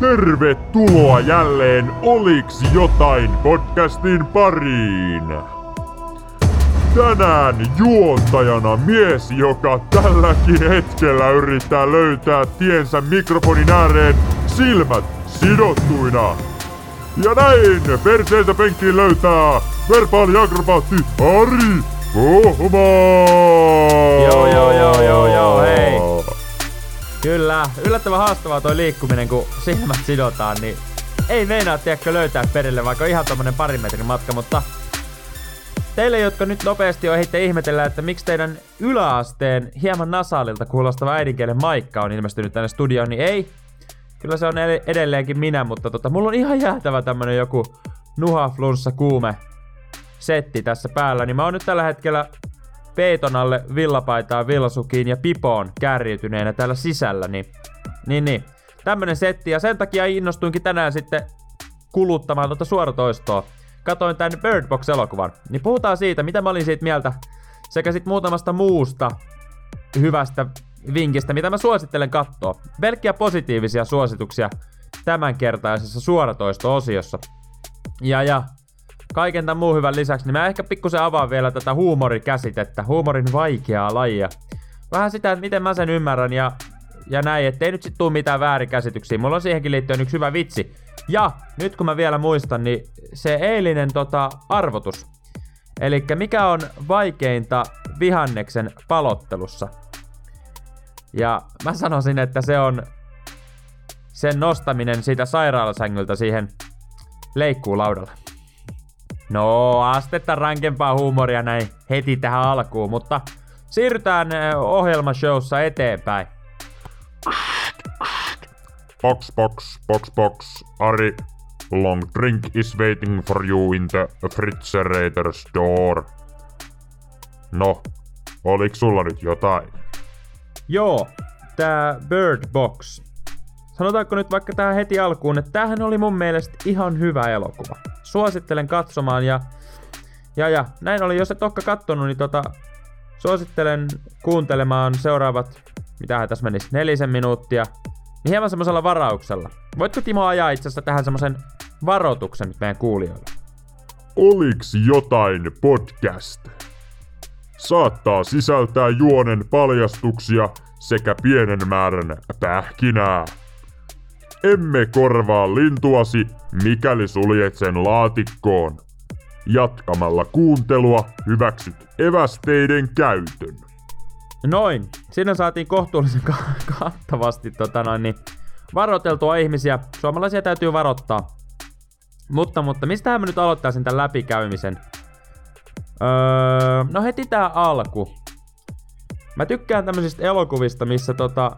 Tervetuloa jälleen Oliks jotain podcastin pariin. Tänään juontajana mies, joka tälläkin hetkellä yrittää löytää tiensä mikrofonin ääreen silmät sidottuina. Ja näin perseensä penkkiin löytää verbaali akrobaatti Ari Kohma! Joo, joo, joo, joo, joo. Kyllä, yllättävän haastavaa toi liikkuminen, kun silmät sidotaan, niin ei meinaa tiedäkö löytää perille, vaikka on ihan tommonen parin metrin matka, mutta teille, jotka nyt nopeasti ohitte ihmetellä, että miksi teidän yläasteen hieman nasaalilta kuulostava äidinkielen maikka on ilmestynyt tänne studioon, niin ei. Kyllä se on edelleenkin minä, mutta tota, mulla on ihan jäätävä tämmönen joku nuha, flunssa, kuume setti tässä päällä, niin mä oon nyt tällä hetkellä peiton alle villapaitaan, villasukiin ja pipoon kärjytyneenä täällä sisällä, niin, niin, niin. Tämmönen setti, ja sen takia innostuinkin tänään sitten kuluttamaan tuota suoratoistoa. Katoin tän Bird Box-elokuvan, niin puhutaan siitä, mitä mä olin siitä mieltä, sekä sitten muutamasta muusta hyvästä vinkistä, mitä mä suosittelen katsoa. Pelkkiä positiivisia suosituksia tämänkertaisessa suoratoisto-osiossa. Ja ja, kaiken tämän muun hyvän lisäksi, niin mä ehkä pikkusen avaan vielä tätä huumorikäsitettä, huumorin vaikeaa lajia. Vähän sitä, että miten mä sen ymmärrän ja, ja näin, ettei nyt sit tuu mitään väärinkäsityksiä. Mulla on siihenkin liittyen yksi hyvä vitsi. Ja nyt kun mä vielä muistan, niin se eilinen tota, arvotus. Eli mikä on vaikeinta vihanneksen palottelussa? Ja mä sanoisin, että se on sen nostaminen siitä sairaalasängyltä siihen leikkuulaudalle. No, astetta rankempaa huumoria näin heti tähän alkuun, mutta siirrytään ohjelmashowssa eteenpäin. Box, box, box, box. Ari, long drink is waiting for you in the refrigerator store. No, oliks sulla nyt jotain? Joo, tää Bird Box. Sanotaanko nyt vaikka tähän heti alkuun, että tämähän oli mun mielestä ihan hyvä elokuva suosittelen katsomaan ja, ja, ja näin oli, jos et olekaan kattonut, niin tota, suosittelen kuuntelemaan seuraavat, mitä tässä menisi, nelisen minuuttia, niin hieman semmoisella varauksella. Voitko Timo ajaa itse asiassa tähän semmoisen varoituksen meidän kuulijoille? Oliks jotain podcast? Saattaa sisältää juonen paljastuksia sekä pienen määrän pähkinää. Emme korvaa lintuasi, mikäli suljet sen laatikkoon. Jatkamalla kuuntelua hyväksyt evästeiden käytön. Noin. Siinä saatiin kohtuullisen ka- kattavasti tota noin, niin varoiteltua ihmisiä. Suomalaisia täytyy varoittaa. Mutta, mutta mistä mä nyt aloittaisin tämän läpikäymisen? Öö, no heti tää alku. Mä tykkään tämmöisistä elokuvista, missä tota,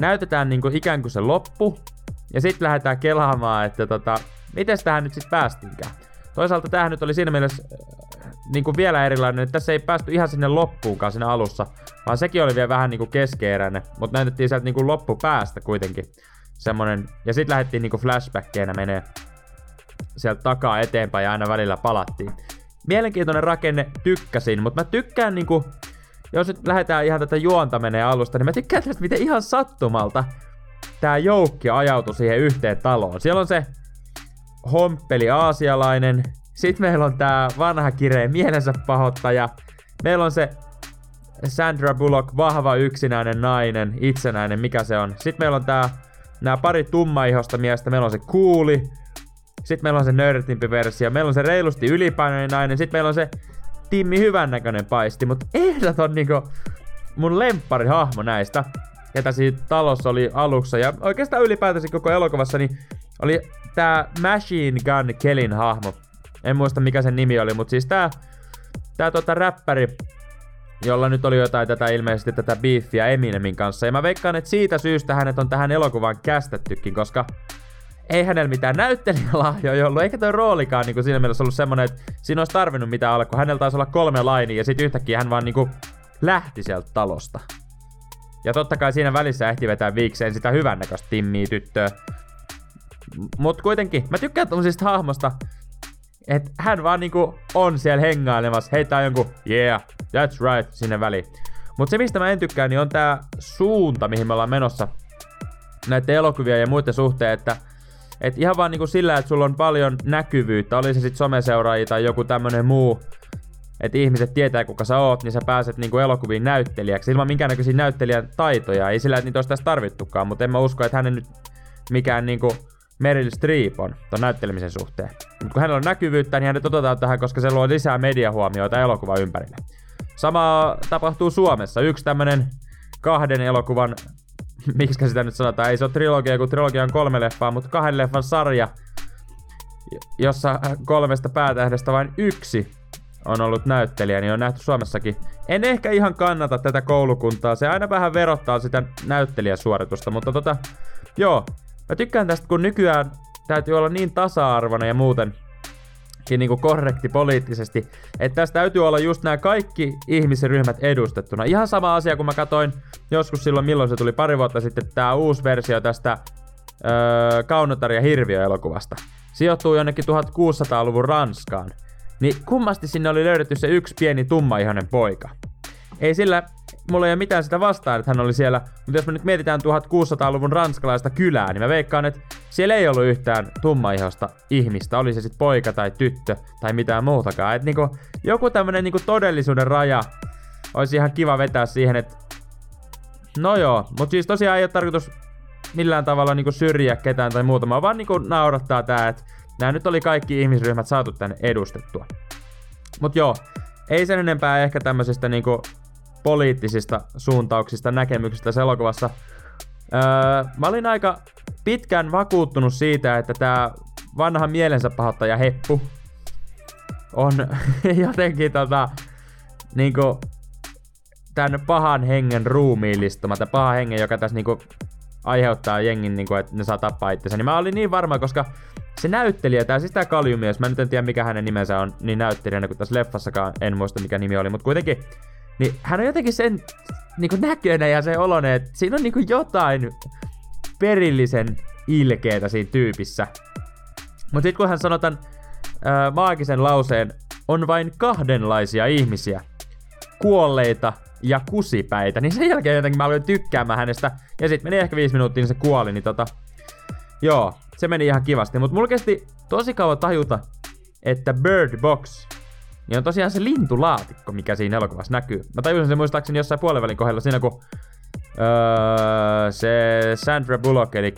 näytetään niinku ikään kuin se loppu, ja sitten lähdetään kelaamaan, että tota, miten tähän nyt sitten päästinkään. Toisaalta tämähän nyt oli siinä mielessä äh, niin kuin vielä erilainen, että tässä ei päästy ihan sinne loppuunkaan siinä alussa, vaan sekin oli vielä vähän niin kuin keskeeräinen, mutta näytettiin sieltä niin kuin loppupäästä kuitenkin semmonen, ja sitten lähdettiin niin kuin flashbackkeinä menee sieltä takaa eteenpäin ja aina välillä palattiin. Mielenkiintoinen rakenne, tykkäsin, mutta mä tykkään niinku, jos nyt lähdetään ihan tätä juonta menee alusta, niin mä tykkään tästä miten ihan sattumalta tää joukki ajautui siihen yhteen taloon. Siellä on se homppeli aasialainen, sitten meillä on tää vanha kireen mielensä pahoittaja, meillä on se Sandra Bullock, vahva yksinäinen nainen, itsenäinen, mikä se on. Sitten meillä on tää, nämä pari tummaihosta miestä, meillä on se kuuli, sitten meillä on se nörtimpi versio, meillä on se reilusti ylipainoinen nainen, sitten meillä on se Timmi hyvännäköinen paisti, mutta ehdoton niinku mun hahmo näistä ketä siinä talossa oli alussa. Ja oikeastaan ylipäätänsä koko elokuvassa niin oli tää Machine Gun Kellin hahmo. En muista mikä sen nimi oli, mutta siis tää, tää tota räppäri, jolla nyt oli jotain tätä ilmeisesti tätä beefia Eminemin kanssa. Ja mä veikkaan, että siitä syystä hänet on tähän elokuvaan kästettykin, koska ei hänellä mitään näyttelijälahjoja ollut, eikä toi roolikaan niin siinä mielessä ollut semmonen, että siinä olisi tarvinnut mitään olla, kun hänellä taisi olla kolme lainia ja sitten yhtäkkiä hän vaan niinku lähti sieltä talosta. Ja totta kai siinä välissä ehti vetää viikseen sitä hyvännäköistä timmiä tyttöä. Mut kuitenkin, mä tykkään tommosista hahmosta, että hän vaan niinku on siellä hengailemassa, heittää jonkun yeah, that's right sinne väliin. Mut se mistä mä en tykkää, niin on tää suunta, mihin me ollaan menossa. näiden elokuvia ja muiden suhteen, että et ihan vaan niinku sillä, että sulla on paljon näkyvyyttä, oli se sitten someseuraajia tai joku tämmönen muu, että ihmiset tietää kuka sä oot, niin sä pääset niinku elokuviin näyttelijäksi ilman minkäännäköisiä näyttelijän taitoja. Ei sillä, että niitä olisi tässä tarvittukaan, mutta en mä usko, että hänen nyt mikään niinku Meryl Streep on ton näyttelemisen suhteen. Mutta kun hänellä on näkyvyyttä, niin hänet otetaan tähän, koska se luo lisää mediahuomioita elokuvan ympärille. Sama tapahtuu Suomessa. Yksi tämmönen kahden elokuvan, miksi sitä nyt sanotaan, ei se ole trilogia, kun trilogia on kolme leffaa, mutta kahden leffan sarja, jossa kolmesta päätähdestä vain yksi on ollut näyttelijä, niin on nähty Suomessakin. En ehkä ihan kannata tätä koulukuntaa, se aina vähän verottaa sitä näyttelijäsuoritusta, mutta tota, joo, mä tykkään tästä, kun nykyään täytyy olla niin tasa-arvoinen ja muuten niin korrekti poliittisesti, että tässä täytyy olla just nämä kaikki ihmisryhmät edustettuna. Ihan sama asia, kun mä katoin joskus silloin, milloin se tuli pari vuotta sitten, tämä uusi versio tästä öö, Kaunotar ja Hirviö-elokuvasta. Sijoittuu jonnekin 1600-luvun Ranskaan. Niin kummasti sinne oli löydetty se yksi pieni tummaihoinen poika. Ei sillä, mulla ei ole mitään sitä vastaan, että hän oli siellä, mutta jos me nyt mietitään 1600-luvun ranskalaista kylää, niin mä veikkaan, että siellä ei ollut yhtään tummaihosta ihmistä, oli se sitten poika tai tyttö tai mitään muutakaan. Et niinku, joku tämmönen niinku todellisuuden raja olisi ihan kiva vetää siihen, että no joo, mutta siis tosiaan ei ole tarkoitus millään tavalla niinku syrjiä ketään tai muuta, vaan niinku naurattaa tää, että nämä nyt oli kaikki ihmisryhmät saatu tänne edustettua. Mut joo, ei sen enempää ehkä tämmöisistä niinku poliittisista suuntauksista, näkemyksistä tässä elokuvassa. Öö, mä olin aika pitkään vakuuttunut siitä, että tämä vanha mielensä pahoittaja Heppu on jotenkin tota, niinku, tämän pahan hengen ruumiillistama, tämä pahan hengen, joka tässä niinku aiheuttaa jengin, niinku, että ne saa tappaa itsensä. Niin mä olin niin varma, koska se näyttelijä, tää siis tää Kaljumies, mä nyt en tiedä mikä hänen nimensä on niin näyttelijänä kuin tässä leffassakaan, en muista mikä nimi oli, mutta kuitenkin, niin hän on jotenkin sen niinku näköinen ja se olonen, että siinä on niinku jotain perillisen ilkeetä siinä tyypissä. Mutta sitten kun hän sanoo tämän ää, maagisen lauseen, on vain kahdenlaisia ihmisiä, kuolleita ja kusipäitä, niin sen jälkeen jotenkin mä aloin tykkäämään hänestä, ja sitten meni ehkä viisi minuuttia, niin se kuoli, niin tota, joo, se meni ihan kivasti. Mutta mulla kesti tosi kauan tajuta, että Bird Box niin on tosiaan se lintulaatikko, mikä siinä elokuvassa näkyy. Mä tajusin sen muistaakseni jossain puolivälin kohdalla siinä, kun öö, se Sandra Bullock, eli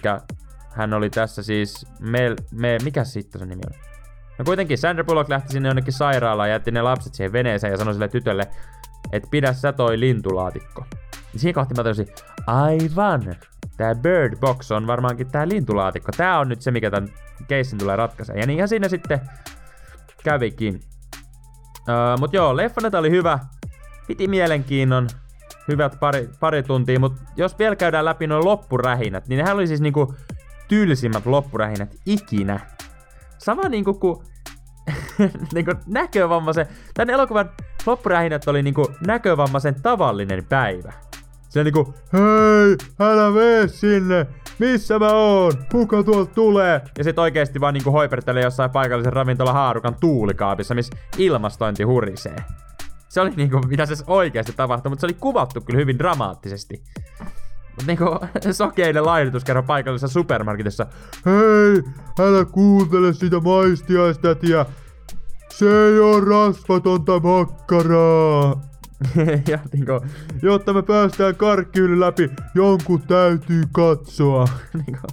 hän oli tässä siis, me, me, mikä sitten se nimi oli? No kuitenkin Sandra Bullock lähti sinne jonnekin sairaalaan ja jätti ne lapset siihen veneeseen ja sanoi sille tytölle, että pidä sä toi lintulaatikko. Ja siinä kohti mä tajusin, aivan, tää Bird Box on varmaankin tää lintulaatikko. Tää on nyt se, mikä tän keissin tulee ratkaisee. Ja niinhän siinä sitten kävikin. Öö, mut joo, leffaneta oli hyvä. Piti mielenkiinnon. Hyvät pari, pari tuntia, mutta jos vielä käydään läpi noin loppurähinät, niin nehän oli siis niinku tylsimmät loppurähinät ikinä. Sama niinku kuin niinku näkövammaisen, tän elokuvan loppurähinät oli niinku näkövammaisen tavallinen päivä. Se niinku, hei, älä mene sinne, missä mä oon, kuka tuolta tulee? Ja sit oikeesti vaan niinku hoipertelee jossain paikallisen ravintola haarukan tuulikaapissa, missä ilmastointi hurisee. Se oli niinku, mitä se oikeasti tapahtui, mutta se oli kuvattu kyllä hyvin dramaattisesti. Mut niinku sokeinen laihdutuskerho paikallisessa supermarketissa. Hei, älä kuuntele sitä maistiaistätiä. Se ei oo rasvatonta makkaraa. ja niinku, jotta me päästään karkkyyli läpi, jonkun täytyy katsoa. niinku,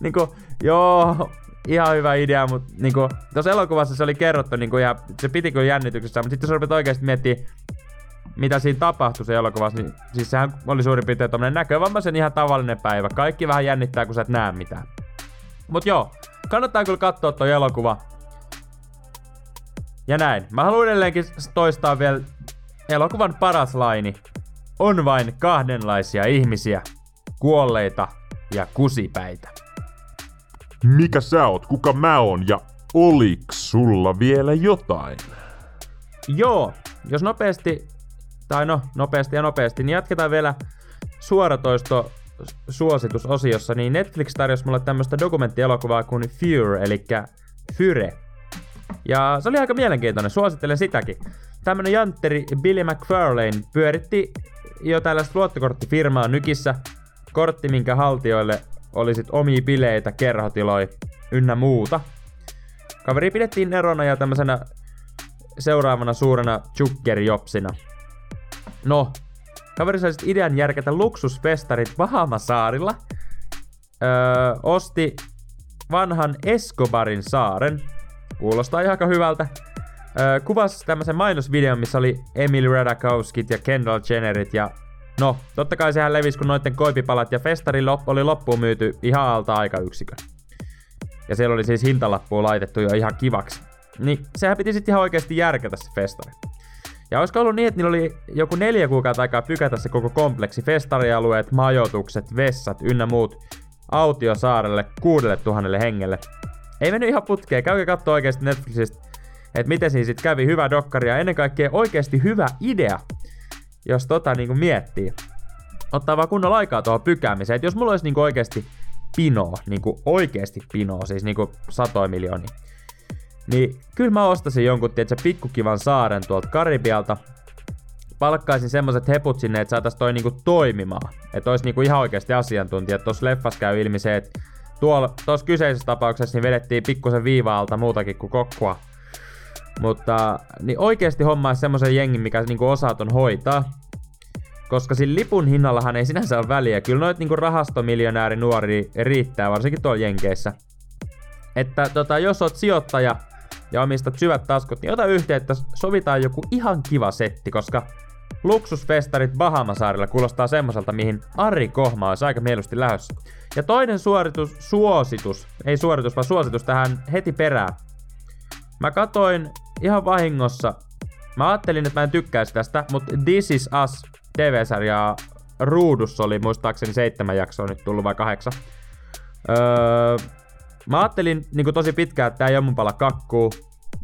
niinku, joo, ihan hyvä idea, mutta niinku, tuossa elokuvassa se oli kerrottu niinku, ja se piti kyllä jännityksessä, mutta sitten jos rupeat oikeasti miettimään, mitä siinä tapahtui se elokuvassa, niin siis sehän oli suurin piirtein tommonen näkövammaisen ihan tavallinen päivä. Kaikki vähän jännittää, kun sä et näe mitään. Mut joo, kannattaa kyllä katsoa toi elokuva. Ja näin. Mä haluan edelleenkin toistaa vielä elokuvan paras laini. On vain kahdenlaisia ihmisiä. Kuolleita ja kusipäitä. Mikä sä oot, kuka mä oon ja oliks sulla vielä jotain? Joo, jos nopeasti, tai no nopeasti ja nopeasti, niin jatketaan vielä suoratoisto suositusosiossa, niin Netflix tarjosi mulle tämmöistä dokumenttielokuvaa kuin Fear, eli Fyre. Ja se oli aika mielenkiintoinen, suosittelen sitäkin. Tämmönen jantteri Billy McFarlane pyöritti jo tällaista luottokorttifirmaa Nykissä kortti, minkä haltijoille oli sit omia bileitä, kerhotiloja ynnä muuta. Kaveri pidettiin erona ja tämmöisenä seuraavana suurena jupsina. No, kaveri sai sit idean järkätä luksusfestarit Bahamasaarilla. Öö, osti vanhan Escobarin saaren. Kuulostaa ihan hyvältä. Öö, kuvasi tämmöisen mainosvideon, missä oli Emily Radakowskit ja Kendall Jennerit ja No, totta kai sehän levisi, kun noitten koipipalat ja festari lop- oli loppuun myyty ihan alta aikayksikön. Ja siellä oli siis hintalappu laitettu jo ihan kivaksi. Niin sehän piti sitten ihan oikeasti järkätä se festari. Ja olisiko ollut niin, että niillä oli joku neljä kuukautta aikaa pykätä se koko kompleksi, festarialueet, majoitukset, vessat ynnä muut autiosaarelle kuudelle tuhannelle hengelle. Ei mennyt ihan putkeen, käykää katsoa oikeasti Netflixistä, että miten siinä sitten kävi hyvä dokkari ja ennen kaikkea oikeasti hyvä idea, jos tota niinku miettii. Ottaa vaan kunnolla aikaa tuohon pykäämiseen, että jos mulla olisi niinku oikeasti pinoa, niinku oikeasti pinoa, siis niinku satoja miljoonia, niin kyllä mä ostasin jonkun, tiedätkö, pikkukivan saaren tuolta Karibialta, palkkaisin semmoset heput sinne, että saatais toi niinku toimimaan. Että olisi niinku ihan oikeasti asiantuntija. Tuossa leffas käy ilmi se, että tuolla, tuossa kyseisessä tapauksessa niin vedettiin pikkusen viivaalta muutakin kuin kokkua. Mutta niin oikeasti hommaa semmoisen jengin, mikä niinku osaa ton hoitaa. Koska sillä lipun hinnallahan ei sinänsä ole väliä. Kyllä noit niinku rahastomiljonääri nuori riittää, varsinkin tuolla Jenkeissä. Että tota, jos oot sijoittaja ja omistat syvät taskut, niin ota yhteyttä, sovitaan joku ihan kiva setti, koska luksusfestarit Bahamasaarilla kuulostaa semmoiselta, mihin Ari Kohma olisi aika mieluusti lähdössä. Ja toinen suoritus, suositus, ei suoritus, vaan suositus tähän heti perään. Mä katoin ihan vahingossa, mä ajattelin, että mä en tykkäisi tästä, mutta This Is Us TV-sarjaa ruudussa oli muistaakseni seitsemän jaksoa nyt tullut vai kahdeksan. Öö, mä ajattelin niin tosi pitkään, että tää ei ole mun pala kakkuu.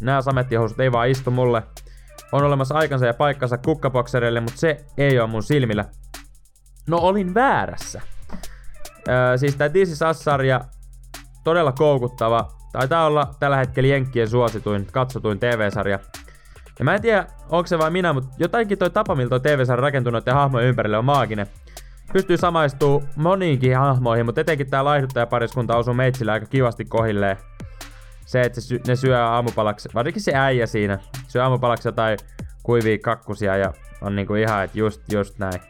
Nää samettihousut ei vaan istu mulle. On olemassa aikansa ja paikkansa kukkaboksereille, mutta se ei ole mun silmillä. No olin väärässä. Öö, siis tää This Is Us-sarja, todella koukuttava. Taitaa olla tällä hetkellä Jenkkien suosituin, katsotuin TV-sarja. Ja mä en tiedä, onko se vain minä, mutta jotainkin toi tapa, millä toi TV-sarja rakentunut ja hahmojen ympärille on maaginen. Pystyy samaistuu moniinkin hahmoihin, mutta etenkin tää laihduttajapariskunta osuu meitsillä aika kivasti kohilleen. Se, että se sy- ne syö aamupalaksi, varsinkin se äijä siinä, syö aamupalaksi jotain kuivia kakkusia ja on niinku ihan, että just, just näin.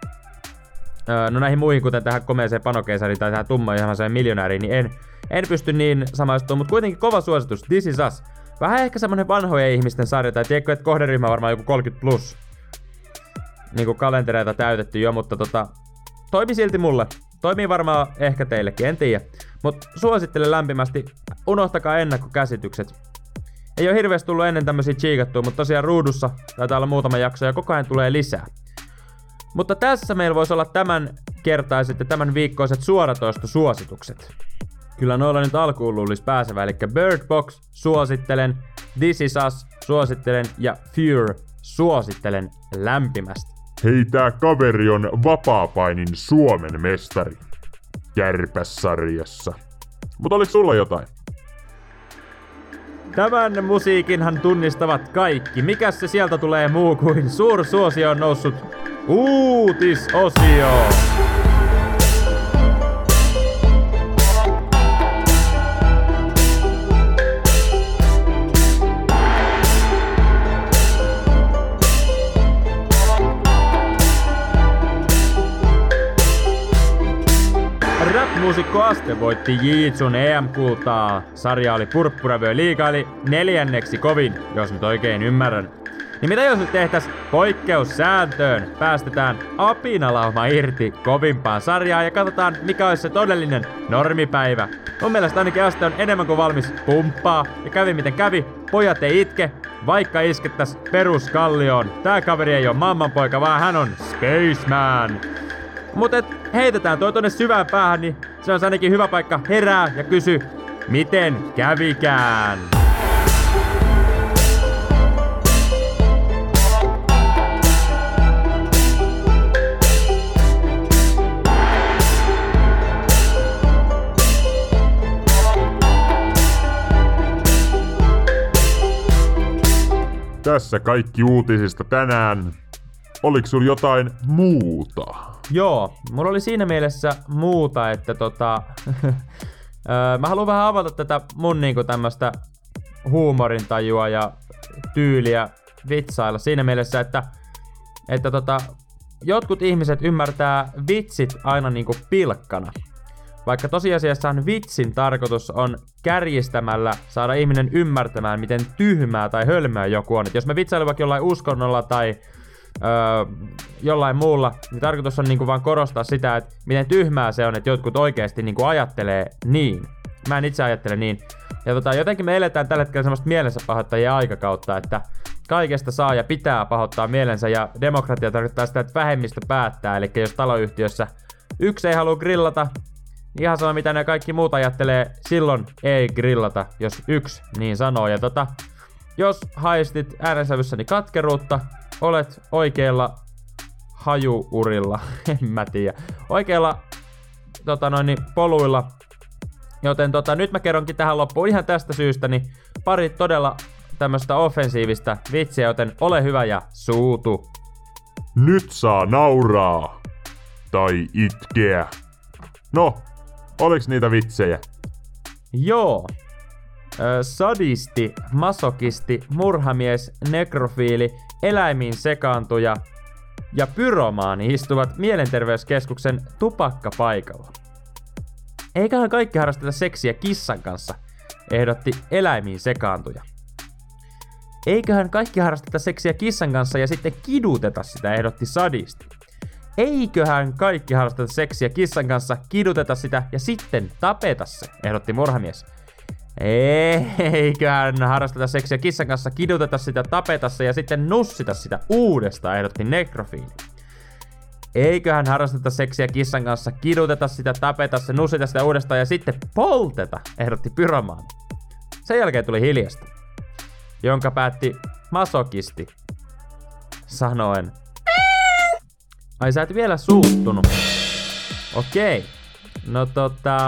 No näihin muihin, kuten tähän komeeseen panokeisariin tai tähän tummaan miljonääriin, niin en, en pysty niin samaistumaan, mutta kuitenkin kova suositus. This is us. Vähän ehkä semmonen vanhojen ihmisten sarja, tai tiedätkö, että kohderyhmä on varmaan joku 30 plus. Niinku kalentereita täytetty jo, mutta tota, toimi silti mulle. Toimii varmaan ehkä teillekin, en tiedä. Mutta suosittelen lämpimästi, unohtakaa ennakkokäsitykset. Ei ole hirveästi tullut ennen tämmöisiä chiikattua, mutta tosiaan ruudussa taitaa olla muutama jakso ja koko ajan tulee lisää. Mutta tässä meillä voisi olla tämän kertaiset ja tämän viikkoiset suoratoistosuositukset. Kyllä noilla nyt alkuun luulisi pääsevä, eli Bird Box suosittelen, This Is Us suosittelen ja Fear suosittelen lämpimästi. Hei, tää kaveri on vapaapainin Suomen mestari. Kärpässarjassa. Mutta oliko sulla jotain? Tämän musiikinhan tunnistavat kaikki. Mikä se sieltä tulee muu kuin suursuosio on noussut uutisosio? Rap-muusikko Aste voitti Jiitsun EM-kultaa. Sarja oli Purppuravyö liiga eli neljänneksi kovin, jos nyt oikein ymmärrän. Niin mitä jos nyt tehtäis poikkeussääntöön? Päästetään apinalauma irti kovimpaan sarjaan ja katsotaan mikä olisi se todellinen normipäivä. Mun mielestä ainakin Aste on enemmän kuin valmis pumppaa ja kävi miten kävi. Pojat ei itke, vaikka iskettäis peruskallioon. Tää kaveri ei oo mammanpoika, vaan hän on Spaceman. Mutta heitetään toi tonne syvään päähän, niin se on ainakin hyvä paikka herää ja kysy, miten kävikään. Tässä kaikki uutisista tänään. oliko sulla jotain muuta? Joo, mulla oli siinä mielessä muuta, että tota... mä haluan vähän avata tätä mun niinku tämmöstä huumorintajua ja tyyliä vitsailla siinä mielessä, että, että tota, jotkut ihmiset ymmärtää vitsit aina niinku pilkkana. Vaikka tosiasiassa vitsin tarkoitus on kärjistämällä saada ihminen ymmärtämään, miten tyhmää tai hölmöä joku on. Et jos me vitsailen vaikka jollain uskonnolla tai öö, jollain muulla, niin tarkoitus on niinku vaan korostaa sitä, että miten tyhmää se on, että jotkut oikeasti niinku ajattelee niin. Mä en itse ajattele niin. Ja tota, jotenkin me eletään tällä hetkellä semmoista mielensä pahoittajien aikakautta, että kaikesta saa ja pitää pahoittaa mielensä ja demokratia tarkoittaa sitä, että vähemmistö päättää. Eli jos taloyhtiössä yksi ei halua grillata, niin ihan sama mitä ne kaikki muut ajattelee, silloin ei grillata, jos yksi niin sanoo. Ja tota, jos haistit äänensävyssäni katkeruutta, olet oikealla hajuurilla, en mä tiedä, oikealla tota noin, niin poluilla. Joten tota, nyt mä kerronkin tähän loppuun ihan tästä syystä, niin pari todella tämmöstä offensiivista vitsiä, joten ole hyvä ja suutu. Nyt saa nauraa. Tai itkeä. No, oliks niitä vitsejä? Joo. Sadisti, masokisti, murhamies, nekrofiili, eläimiin sekaantuja ja pyromaani istuvat mielenterveyskeskuksen tupakkapaikalla. Eiköhän kaikki harrasteta seksiä kissan kanssa, ehdotti eläimiin sekaantuja. Eiköhän kaikki harrasteta seksiä kissan kanssa ja sitten kiduteta sitä, ehdotti sadisti. Eiköhän kaikki harrasteta seksiä kissan kanssa, kiduteta sitä ja sitten tapeta se, ehdotti murhamies. Eiköhän harrasteta seksiä kissan kanssa, kiduteta sitä, tapeta se ja sitten nussita sitä uudestaan, ehdotti nekrofiili. Eiköhän harrasteta seksiä kissan kanssa, kiduteta sitä, tapeta se, nussita sitä uudestaan ja sitten polteta, ehdotti pyromaan. Sen jälkeen tuli hiljasta, jonka päätti masokisti sanoen. Ai sä et vielä suuttunut. Okei. No tota...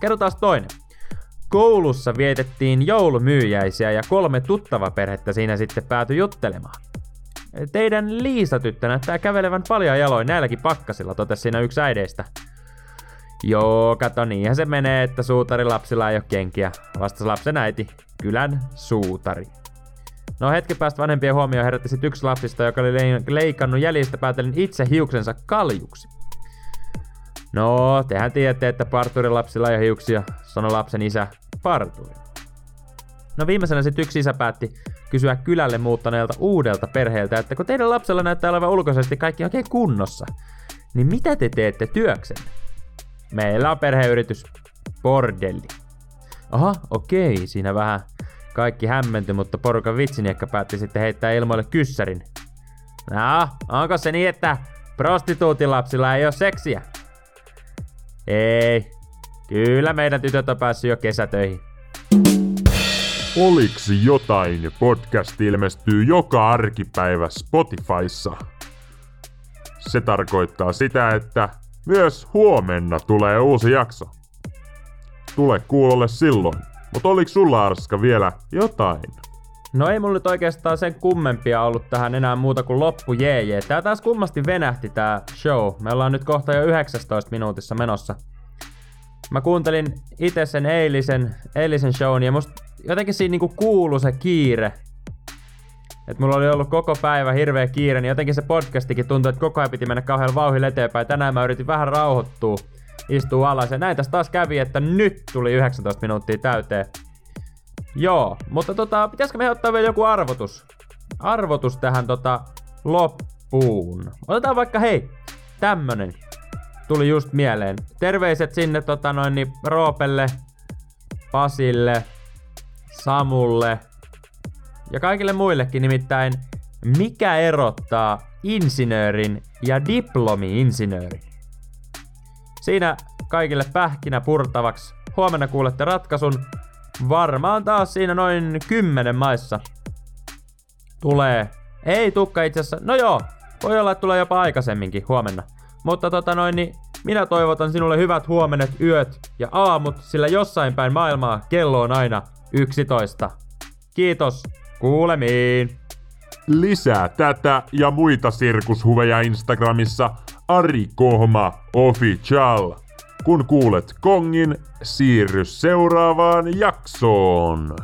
Kerrotaan toinen. Koulussa vietettiin joulumyyjäisiä ja kolme tuttavaperhettä siinä sitten päätyi juttelemaan. Teidän Liisa-tyttö näyttää kävelevän paljon jaloin näilläkin pakkasilla, totesi siinä yksi äideistä. Joo, kato, niinhän se menee, että suutarilapsilla ei ole kenkiä, vastasi lapsen äiti, kylän suutari. No hetken päästä vanhempien huomioon herätti yksi lapsista, joka oli leikannut jäljistä päätellen itse hiuksensa kaljuksi. No, tehän tiedätte, että parturilapsilla ole hiuksia, sanoi lapsen isä parturi. No viimeisenä sitten yksi isä päätti kysyä kylälle muuttaneelta uudelta perheeltä, että kun teidän lapsella näyttää olevan ulkoisesti kaikki oikein kunnossa, niin mitä te teette työksenne? Meillä on perheyritys bordelli. Aha, okei, siinä vähän kaikki hämmentyi, mutta porukan vitsiniekka päätti sitten heittää ilmoille kyssärin. No, onko se niin, että prostituutilapsilla ei ole seksiä? Ei. Kyllä meidän tytöt on päässyt jo kesätöihin. Oliksi jotain podcast ilmestyy joka arkipäivä Spotifyssa. Se tarkoittaa sitä, että myös huomenna tulee uusi jakso. Tule kuulolle silloin. Mutta oliko sulla Arska vielä jotain? No ei mulla nyt oikeastaan sen kummempia ollut tähän enää muuta kuin loppu jee Tää taas kummasti venähti tää show. Me ollaan nyt kohta jo 19 minuutissa menossa. Mä kuuntelin itse sen eilisen, eilisen shown ja musta jotenkin siinä niinku kuulu se kiire. Et mulla oli ollut koko päivä hirveä kiire, niin jotenkin se podcastikin tuntui, että koko ajan piti mennä kauhean vauhilla eteenpäin. Tänään mä yritin vähän rauhoittua istuu alas. Ja näin tässä taas kävi, että nyt tuli 19 minuuttia täyteen. Joo, mutta tota, pitäisikö me ottaa vielä joku arvotus? Arvotus tähän tota loppuun. Otetaan vaikka hei, tämmönen. Tuli just mieleen. Terveiset sinne tota noin niin Roopelle, Pasille, Samulle ja kaikille muillekin nimittäin mikä erottaa insinöörin ja diplomi-insinöörin? Siinä kaikille pähkinä purtavaksi. Huomenna kuulette ratkaisun. Varmaan taas siinä noin kymmenen maissa. Tulee. Ei tukka itse asiassa. No joo, voi olla, että tulee jopa aikaisemminkin huomenna. Mutta tota noin, niin minä toivotan sinulle hyvät huomenet, yöt ja aamut, sillä jossain päin maailmaa kello on aina 11. Kiitos, kuulemiin! Lisää tätä ja muita sirkushuveja Instagramissa Ari Kohma Official. Kun kuulet kongin, siirry seuraavaan jaksoon.